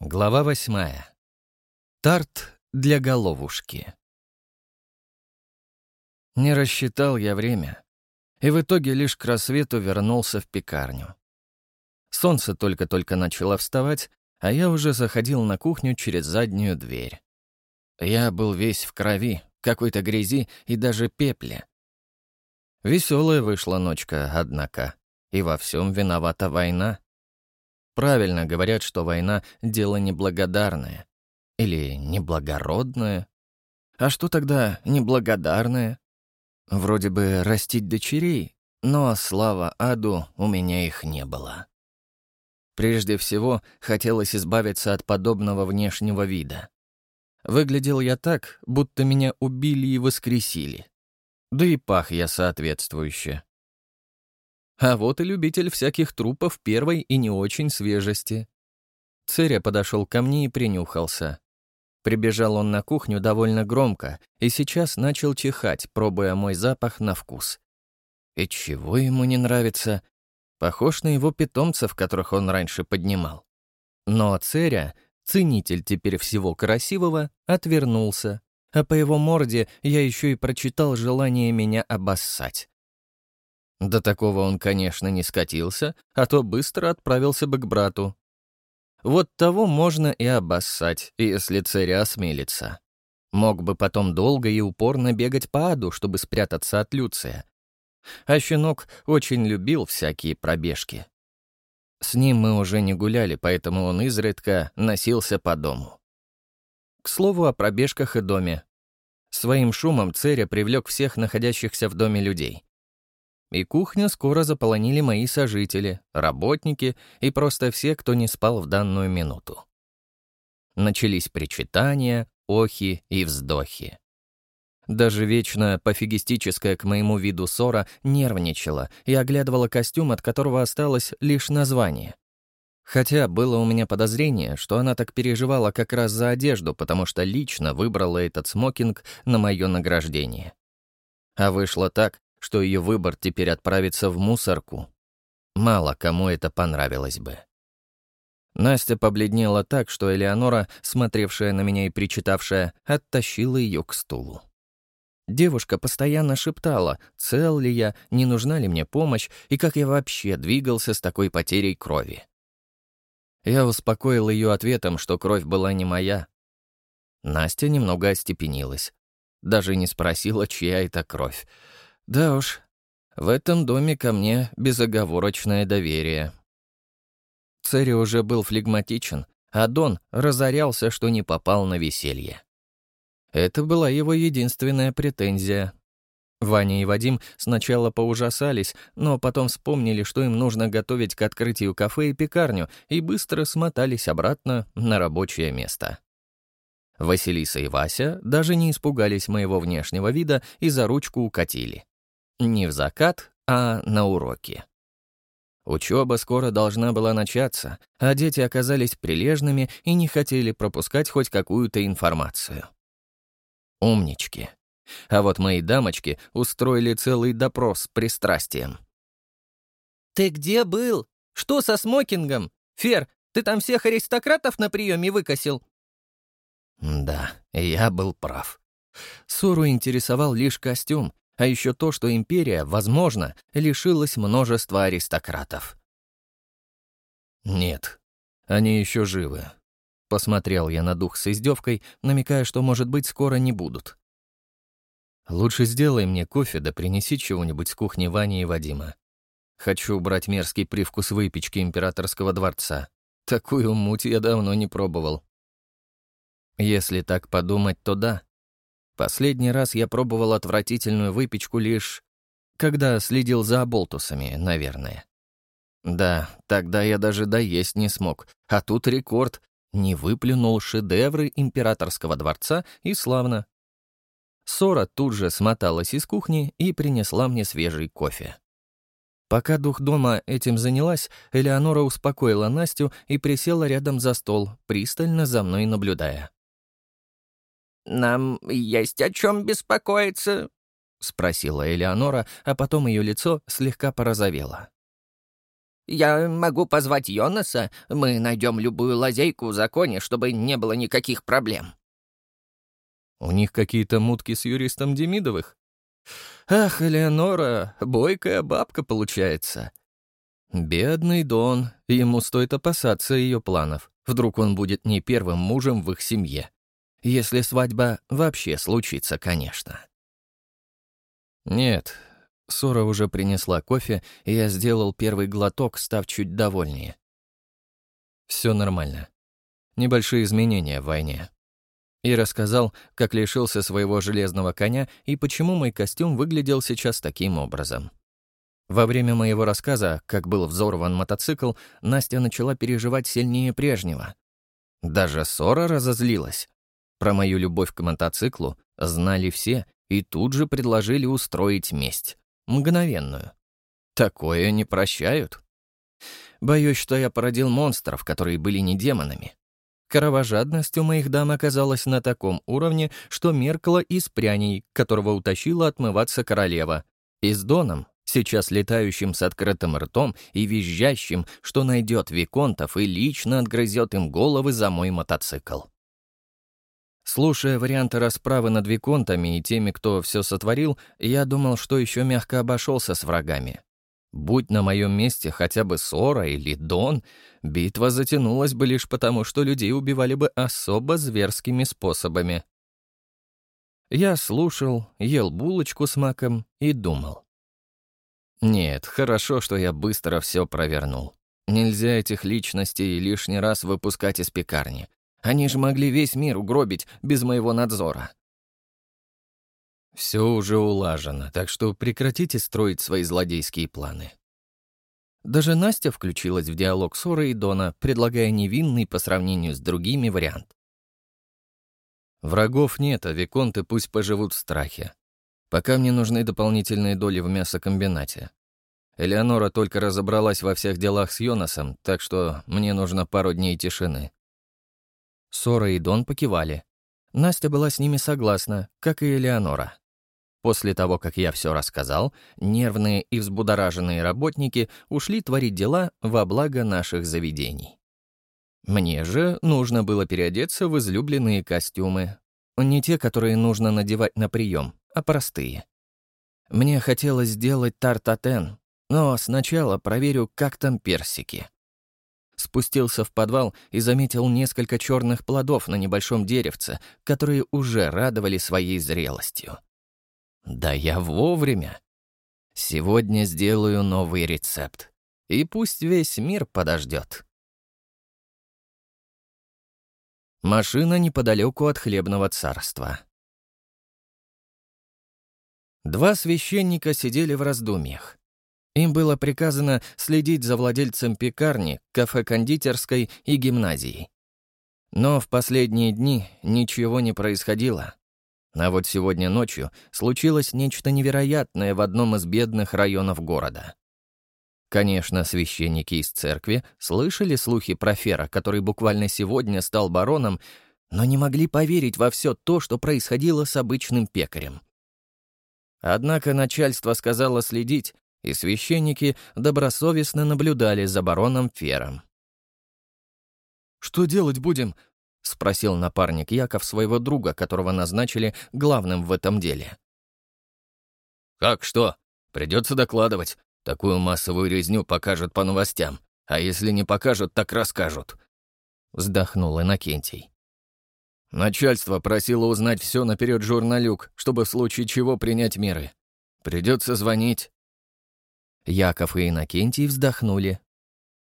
Глава восьмая. Тарт для головушки. Не рассчитал я время, и в итоге лишь к рассвету вернулся в пекарню. Солнце только-только начало вставать, а я уже заходил на кухню через заднюю дверь. Я был весь в крови, какой-то грязи и даже пепле. Веселая вышла ночка, однако, и во всем виновата война. Правильно говорят, что война — дело неблагодарное. Или неблагородное. А что тогда неблагодарное? Вроде бы растить дочерей, но, слава аду, у меня их не было. Прежде всего, хотелось избавиться от подобного внешнего вида. Выглядел я так, будто меня убили и воскресили. Да и пах я соответствующе. А вот и любитель всяких трупов первой и не очень свежести. Церя подошел ко мне и принюхался. Прибежал он на кухню довольно громко и сейчас начал чихать, пробуя мой запах на вкус. И чего ему не нравится? Похож на его питомцев, которых он раньше поднимал. Но Церя, ценитель теперь всего красивого, отвернулся, а по его морде я еще и прочитал желание меня обоссать. До такого он, конечно, не скатился, а то быстро отправился бы к брату. Вот того можно и обоссать, если царя осмелится. Мог бы потом долго и упорно бегать по аду, чтобы спрятаться от Люция. А щенок очень любил всякие пробежки. С ним мы уже не гуляли, поэтому он изредка носился по дому. К слову о пробежках и доме. Своим шумом Церя привлек всех находящихся в доме людей и кухню скоро заполонили мои сожители, работники и просто все, кто не спал в данную минуту. Начались причитания, охи и вздохи. Даже вечно пофигистическая к моему виду ссора нервничала и оглядывала костюм, от которого осталось лишь название. Хотя было у меня подозрение, что она так переживала как раз за одежду, потому что лично выбрала этот смокинг на мое награждение. А вышло так, что ее выбор теперь отправится в мусорку. Мало кому это понравилось бы. Настя побледнела так, что Элеонора, смотревшая на меня и причитавшая, оттащила ее к стулу. Девушка постоянно шептала, цел ли я, не нужна ли мне помощь и как я вообще двигался с такой потерей крови. Я успокоил ее ответом, что кровь была не моя. Настя немного остепенилась. Даже не спросила, чья это кровь. Да уж, в этом доме ко мне безоговорочное доверие. Церри уже был флегматичен, а Дон разорялся, что не попал на веселье. Это была его единственная претензия. Ваня и Вадим сначала поужасались, но потом вспомнили, что им нужно готовить к открытию кафе и пекарню, и быстро смотались обратно на рабочее место. Василиса и Вася даже не испугались моего внешнего вида и за ручку укатили. Не в закат, а на уроки. Учеба скоро должна была начаться, а дети оказались прилежными и не хотели пропускать хоть какую-то информацию. Умнички. А вот мои дамочки устроили целый допрос с пристрастием. «Ты где был? Что со смокингом? Фер, ты там всех аристократов на приеме выкосил?» Да, я был прав. Суру интересовал лишь костюм, а еще то, что империя, возможно, лишилась множества аристократов. «Нет, они еще живы», — посмотрел я на дух с издевкой, намекая, что, может быть, скоро не будут. «Лучше сделай мне кофе да принеси чего-нибудь с кухни Вани и Вадима. Хочу убрать мерзкий привкус выпечки императорского дворца. Такую муть я давно не пробовал». Если так подумать, то да, Последний раз я пробовал отвратительную выпечку лишь... когда следил за оболтусами, наверное. Да, тогда я даже доесть не смог, а тут рекорд. Не выплюнул шедевры императорского дворца и славно. Сора тут же смоталась из кухни и принесла мне свежий кофе. Пока дух дома этим занялась, Элеонора успокоила Настю и присела рядом за стол, пристально за мной наблюдая. «Нам есть о чем беспокоиться?» — спросила Элеонора, а потом ее лицо слегка порозовело. Я могу позвать Йонаса, мы найдем любую лазейку в законе, чтобы не было никаких проблем». «У них какие-то мутки с юристом Демидовых?» «Ах, Элеонора, бойкая бабка получается». Бедный Дон, ему стоит опасаться ее планов. Вдруг он будет не первым мужем в их семье. Если свадьба вообще случится, конечно. Нет, Сора уже принесла кофе, и я сделал первый глоток, став чуть довольнее. Все нормально. Небольшие изменения в войне. И рассказал, как лишился своего железного коня и почему мой костюм выглядел сейчас таким образом. Во время моего рассказа, как был взорван мотоцикл, Настя начала переживать сильнее прежнего. Даже Сора разозлилась. Про мою любовь к мотоциклу знали все и тут же предложили устроить месть. Мгновенную. Такое не прощают. Боюсь, что я породил монстров, которые были не демонами. Кровожадность у моих дам оказалась на таком уровне, что меркла из пряней, которого утащила отмываться королева. И с Доном, сейчас летающим с открытым ртом и визжащим, что найдет Виконтов и лично отгрызет им головы за мой мотоцикл. Слушая варианты расправы над Виконтами и теми, кто все сотворил, я думал, что еще мягко обошелся с врагами. Будь на моем месте хотя бы Сора или Дон, битва затянулась бы лишь потому, что людей убивали бы особо зверскими способами. Я слушал, ел булочку с маком и думал. Нет, хорошо, что я быстро все провернул. Нельзя этих личностей лишний раз выпускать из пекарни. Они же могли весь мир угробить без моего надзора. Все уже улажено, так что прекратите строить свои злодейские планы. Даже Настя включилась в диалог Соры и Дона, предлагая невинный по сравнению с другими вариант. Врагов нет, а виконты пусть поживут в страхе. Пока мне нужны дополнительные доли в мясокомбинате. Элеонора только разобралась во всех делах с Йонасом, так что мне нужно пару дней тишины. Сора и Дон покивали. Настя была с ними согласна, как и Элеонора. После того, как я все рассказал, нервные и взбудораженные работники ушли творить дела во благо наших заведений. Мне же нужно было переодеться в излюбленные костюмы. Не те, которые нужно надевать на прием, а простые. Мне хотелось сделать тартатен, но сначала проверю, как там персики спустился в подвал и заметил несколько черных плодов на небольшом деревце, которые уже радовали своей зрелостью. Да я вовремя. Сегодня сделаю новый рецепт. И пусть весь мир подождет. Машина неподалеку от хлебного царства. Два священника сидели в раздумьях. Им было приказано следить за владельцем пекарни, кафе-кондитерской и гимназии. Но в последние дни ничего не происходило. А вот сегодня ночью случилось нечто невероятное в одном из бедных районов города. Конечно, священники из церкви слышали слухи про Фера, который буквально сегодня стал бароном, но не могли поверить во все то, что происходило с обычным пекарем. Однако начальство сказало следить, и священники добросовестно наблюдали за бароном Фером. «Что делать будем?» — спросил напарник Яков своего друга, которого назначили главным в этом деле. «Как что? Придется докладывать. Такую массовую резню покажут по новостям. А если не покажут, так расскажут», — вздохнул Иннокентий. Начальство просило узнать все наперед журналюк, чтобы в случае чего принять меры. Придется звонить, Яков и Иннокентий вздохнули.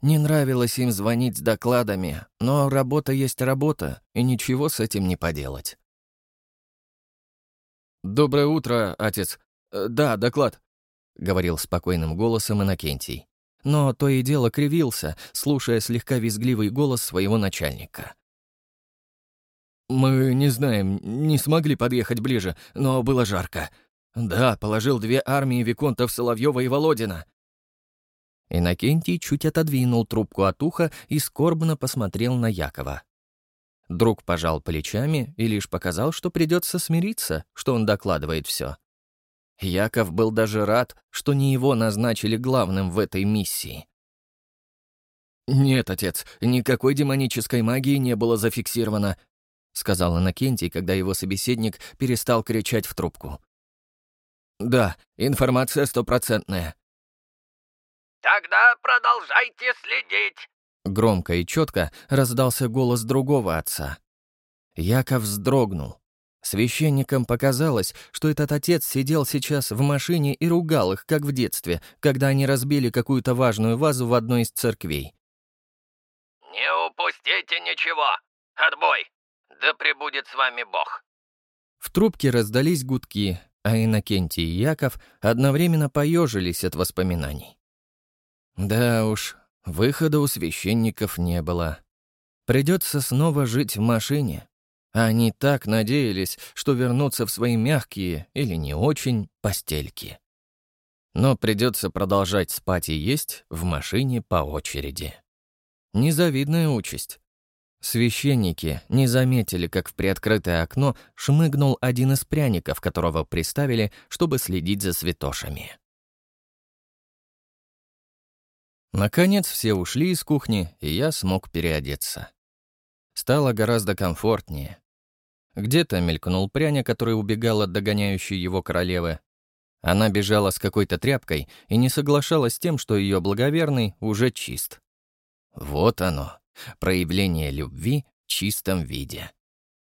Не нравилось им звонить с докладами, но работа есть работа, и ничего с этим не поделать. «Доброе утро, отец. Э, да, доклад», — говорил спокойным голосом Иннокентий. Но то и дело кривился, слушая слегка визгливый голос своего начальника. «Мы не знаем, не смогли подъехать ближе, но было жарко. Да, положил две армии Виконтов Соловьева и Володина. Иннокентий чуть отодвинул трубку от уха и скорбно посмотрел на Якова. Друг пожал плечами и лишь показал, что придется смириться, что он докладывает все. Яков был даже рад, что не его назначили главным в этой миссии. «Нет, отец, никакой демонической магии не было зафиксировано», — сказал Иннокентий, когда его собеседник перестал кричать в трубку. «Да, информация стопроцентная». «Тогда продолжайте следить», — громко и четко раздался голос другого отца. Яков вздрогнул. Священникам показалось, что этот отец сидел сейчас в машине и ругал их, как в детстве, когда они разбили какую-то важную вазу в одной из церквей. «Не упустите ничего! Отбой! Да пребудет с вами Бог!» В трубке раздались гудки, а Иннокентий и Яков одновременно поежились от воспоминаний. Да уж, выхода у священников не было. Придется снова жить в машине. Они так надеялись, что вернутся в свои мягкие или не очень постельки. Но придется продолжать спать и есть в машине по очереди. Незавидная участь. Священники не заметили, как в приоткрытое окно шмыгнул один из пряников, которого приставили, чтобы следить за святошами. Наконец все ушли из кухни, и я смог переодеться. Стало гораздо комфортнее. Где-то мелькнул пряник, который убегал от догоняющей его королевы. Она бежала с какой-то тряпкой и не соглашалась с тем, что ее благоверный уже чист. Вот оно, проявление любви в чистом виде.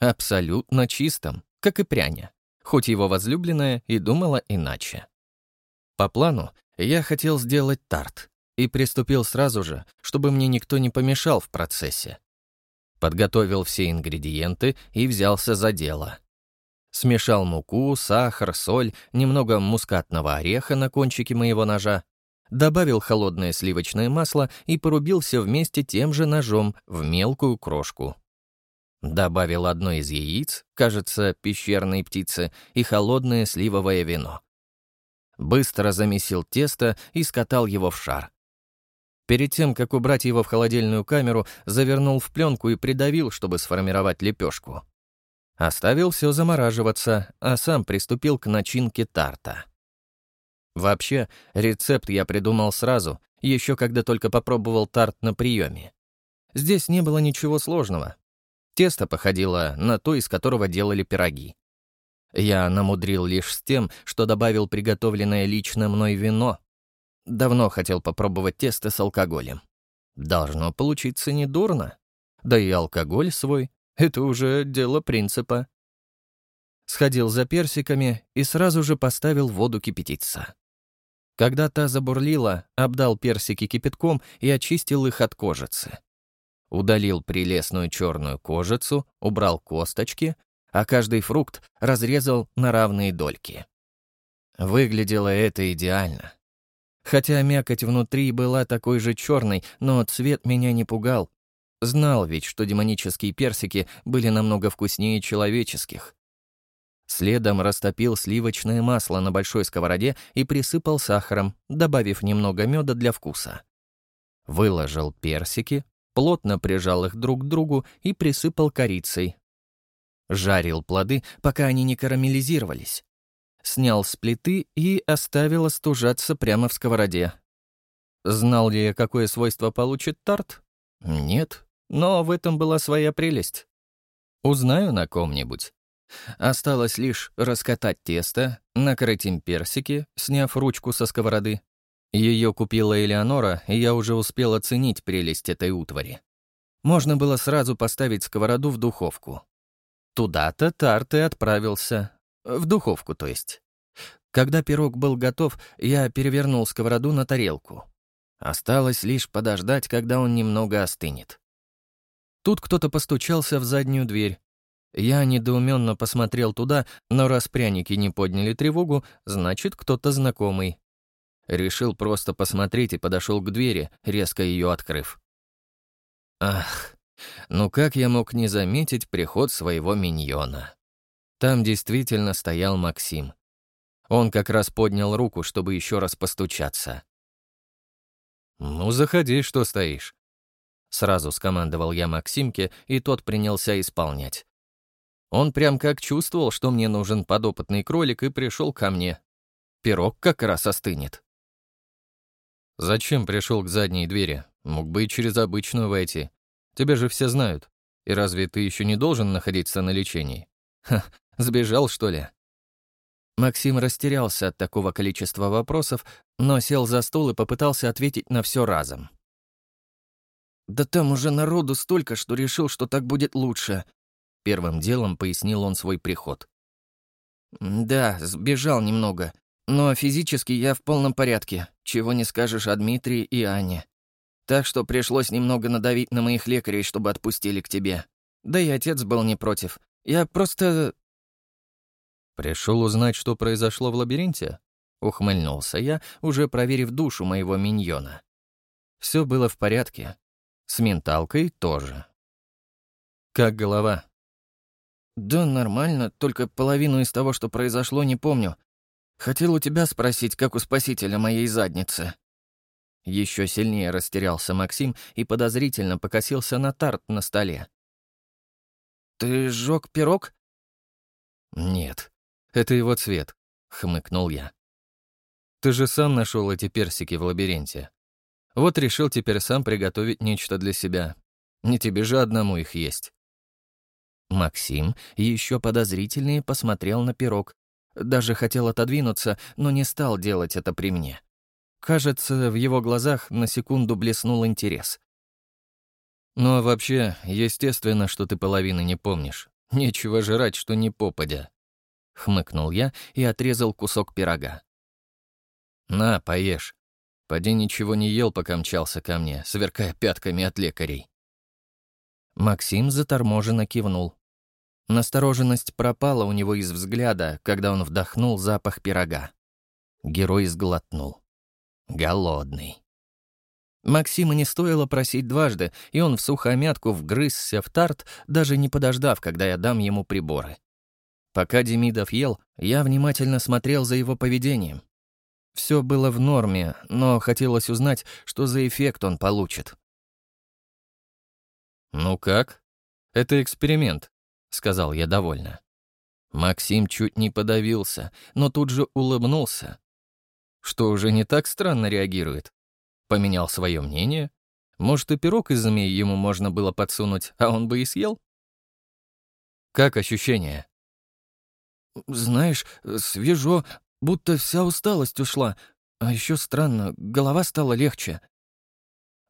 Абсолютно чистом, как и пряня, хоть его возлюбленная и думала иначе. По плану я хотел сделать тарт и приступил сразу же, чтобы мне никто не помешал в процессе. Подготовил все ингредиенты и взялся за дело. Смешал муку, сахар, соль, немного мускатного ореха на кончике моего ножа, добавил холодное сливочное масло и порубил все вместе тем же ножом в мелкую крошку. Добавил одно из яиц, кажется, пещерной птицы, и холодное сливовое вино. Быстро замесил тесто и скатал его в шар. Перед тем, как убрать его в холодильную камеру, завернул в пленку и придавил, чтобы сформировать лепешку. Оставил все замораживаться, а сам приступил к начинке тарта. Вообще, рецепт я придумал сразу, еще когда только попробовал тарт на приеме. Здесь не было ничего сложного. Тесто походило на то, из которого делали пироги. Я намудрил лишь с тем, что добавил приготовленное лично мной вино. Давно хотел попробовать тесто с алкоголем. Должно получиться недурно. Да и алкоголь свой — это уже дело принципа. Сходил за персиками и сразу же поставил воду кипятиться. Когда та забурлила, обдал персики кипятком и очистил их от кожицы. Удалил прелестную черную кожицу, убрал косточки, а каждый фрукт разрезал на равные дольки. Выглядело это идеально. Хотя мякоть внутри была такой же черной, но цвет меня не пугал. Знал ведь, что демонические персики были намного вкуснее человеческих. Следом растопил сливочное масло на большой сковороде и присыпал сахаром, добавив немного меда для вкуса. Выложил персики, плотно прижал их друг к другу и присыпал корицей. Жарил плоды, пока они не карамелизировались. Снял с плиты и оставил остужаться прямо в сковороде. Знал ли я, какое свойство получит тарт? Нет, но в этом была своя прелесть. Узнаю на ком-нибудь. Осталось лишь раскатать тесто, накрыть им персики, сняв ручку со сковороды. Ее купила Элеонора, и я уже успел оценить прелесть этой утвари. Можно было сразу поставить сковороду в духовку. Туда-то тарт и отправился. В духовку, то есть. Когда пирог был готов, я перевернул сковороду на тарелку. Осталось лишь подождать, когда он немного остынет. Тут кто-то постучался в заднюю дверь, я недоуменно посмотрел туда, но раз пряники не подняли тревогу, значит, кто-то знакомый. Решил просто посмотреть и подошел к двери, резко ее открыв. Ах, ну как я мог не заметить приход своего миньона? Там действительно стоял Максим. Он как раз поднял руку, чтобы еще раз постучаться. «Ну, заходи, что стоишь?» Сразу скомандовал я Максимке, и тот принялся исполнять. Он прям как чувствовал, что мне нужен подопытный кролик, и пришел ко мне. Пирог как раз остынет. «Зачем пришел к задней двери? Мог бы и через обычную войти. Тебя же все знают. И разве ты еще не должен находиться на лечении? Ха, сбежал, что ли? Максим растерялся от такого количества вопросов, но сел за стол и попытался ответить на все разом. «Да там уже народу столько, что решил, что так будет лучше», — первым делом пояснил он свой приход. «Да, сбежал немного, но физически я в полном порядке, чего не скажешь о Дмитрии и Анне. Так что пришлось немного надавить на моих лекарей, чтобы отпустили к тебе. Да и отец был не против. Я просто «Пришел узнать, что произошло в лабиринте?» — ухмыльнулся я, уже проверив душу моего миньона. Все было в порядке. С менталкой тоже. «Как голова?» «Да нормально, только половину из того, что произошло, не помню. Хотел у тебя спросить, как у спасителя моей задницы». Еще сильнее растерялся Максим и подозрительно покосился на тарт на столе. «Ты сжег пирог?» «Нет», это его цвет», — хмыкнул я. «Ты же сам нашел эти персики в лабиринте. Вот решил теперь сам приготовить нечто для себя. Не тебе же одному их есть». Максим еще подозрительнее посмотрел на пирог. Даже хотел отодвинуться, но не стал делать это при мне. Кажется, в его глазах на секунду блеснул интерес. «Ну а вообще, естественно, что ты половины не помнишь. Нечего жрать, что не попадя», — хмыкнул я и отрезал кусок пирога. «На, поешь. Поди ничего не ел, пока мчался ко мне, сверкая пятками от лекарей». Максим заторможенно кивнул. Настороженность пропала у него из взгляда, когда он вдохнул запах пирога. Герой сглотнул. Голодный. Максима не стоило просить дважды, и он в сухомятку вгрызся в тарт, даже не подождав, когда я дам ему приборы. Пока Демидов ел, я внимательно смотрел за его поведением. Все было в норме, но хотелось узнать, что за эффект он получит. «Ну как? Это эксперимент», — сказал я довольно. Максим чуть не подавился, но тут же улыбнулся. Что уже не так странно реагирует. Поменял свое мнение. Может, и пирог из змеи ему можно было подсунуть, а он бы и съел? «Как ощущение?» «Знаешь, свежо, будто вся усталость ушла. А еще странно, голова стала легче».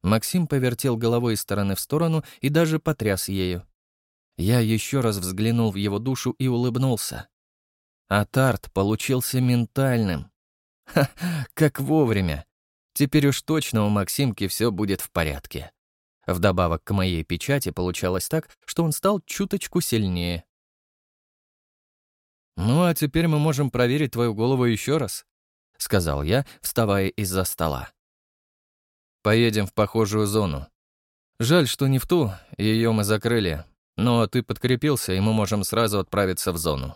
Максим повертел головой из стороны в сторону и даже потряс ею. Я еще раз взглянул в его душу и улыбнулся. А тарт получился ментальным. Ха, как вовремя. Теперь уж точно у Максимки все будет в порядке. Вдобавок к моей печати получалось так, что он стал чуточку сильнее. «Ну, а теперь мы можем проверить твою голову еще раз», — сказал я, вставая из-за стола. «Поедем в похожую зону. Жаль, что не в ту, ее мы закрыли, но ты подкрепился, и мы можем сразу отправиться в зону».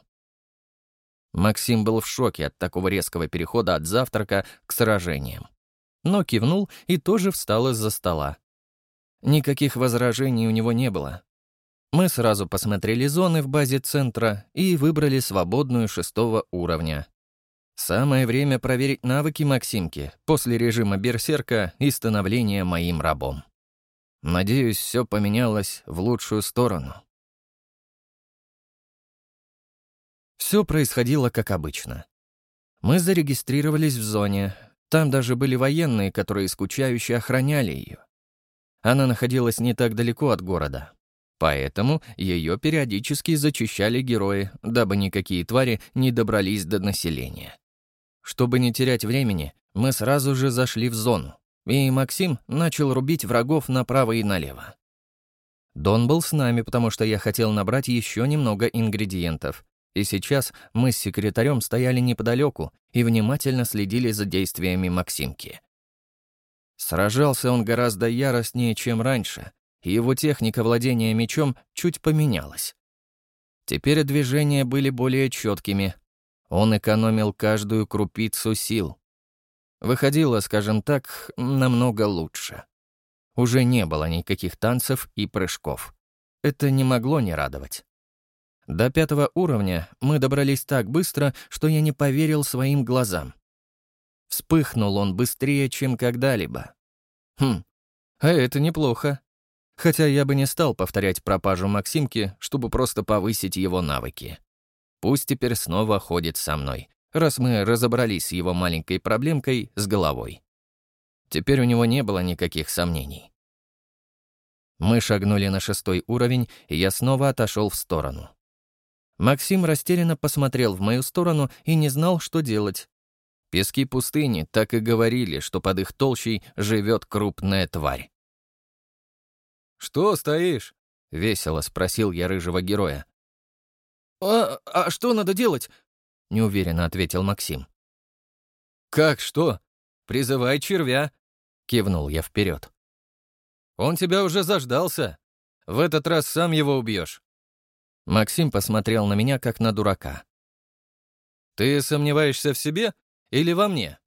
Максим был в шоке от такого резкого перехода от завтрака к сражениям. Но кивнул и тоже встал из-за стола. Никаких возражений у него не было, мы сразу посмотрели зоны в базе центра и выбрали свободную шестого уровня. Самое время проверить навыки Максимки после режима берсерка и становления моим рабом. Надеюсь, все поменялось в лучшую сторону. Все происходило как обычно. Мы зарегистрировались в зоне. Там даже были военные, которые скучающе охраняли ее. Она находилась не так далеко от города, Поэтому ее периодически зачищали герои, дабы никакие твари не добрались до населения. Чтобы не терять времени, мы сразу же зашли в зону, и Максим начал рубить врагов направо и налево. Дон был с нами, потому что я хотел набрать еще немного ингредиентов, и сейчас мы с секретарем стояли неподалеку и внимательно следили за действиями Максимки. Сражался он гораздо яростнее, чем раньше, его техника владения мечом чуть поменялась. Теперь движения были более четкими. Он экономил каждую крупицу сил. Выходило, скажем так, намного лучше. Уже не было никаких танцев и прыжков. Это не могло не радовать. До пятого уровня мы добрались так быстро, что я не поверил своим глазам. Вспыхнул он быстрее, чем когда-либо. Хм, А это неплохо. Хотя я бы не стал повторять пропажу Максимки, чтобы просто повысить его навыки. Пусть теперь снова ходит со мной, раз мы разобрались с его маленькой проблемкой с головой. Теперь у него не было никаких сомнений. Мы шагнули на шестой уровень, и я снова отошел в сторону. Максим растерянно посмотрел в мою сторону и не знал, что делать. Пески пустыни так и говорили, что под их толщей живет крупная тварь. «Что стоишь?» — весело спросил я рыжего героя. «А, а что надо делать?» — неуверенно ответил Максим. «Как что? Призывай червя!» — кивнул я вперед. «Он тебя уже заждался. В этот раз сам его убьешь. Максим посмотрел на меня, как на дурака. «Ты сомневаешься в себе или во мне?»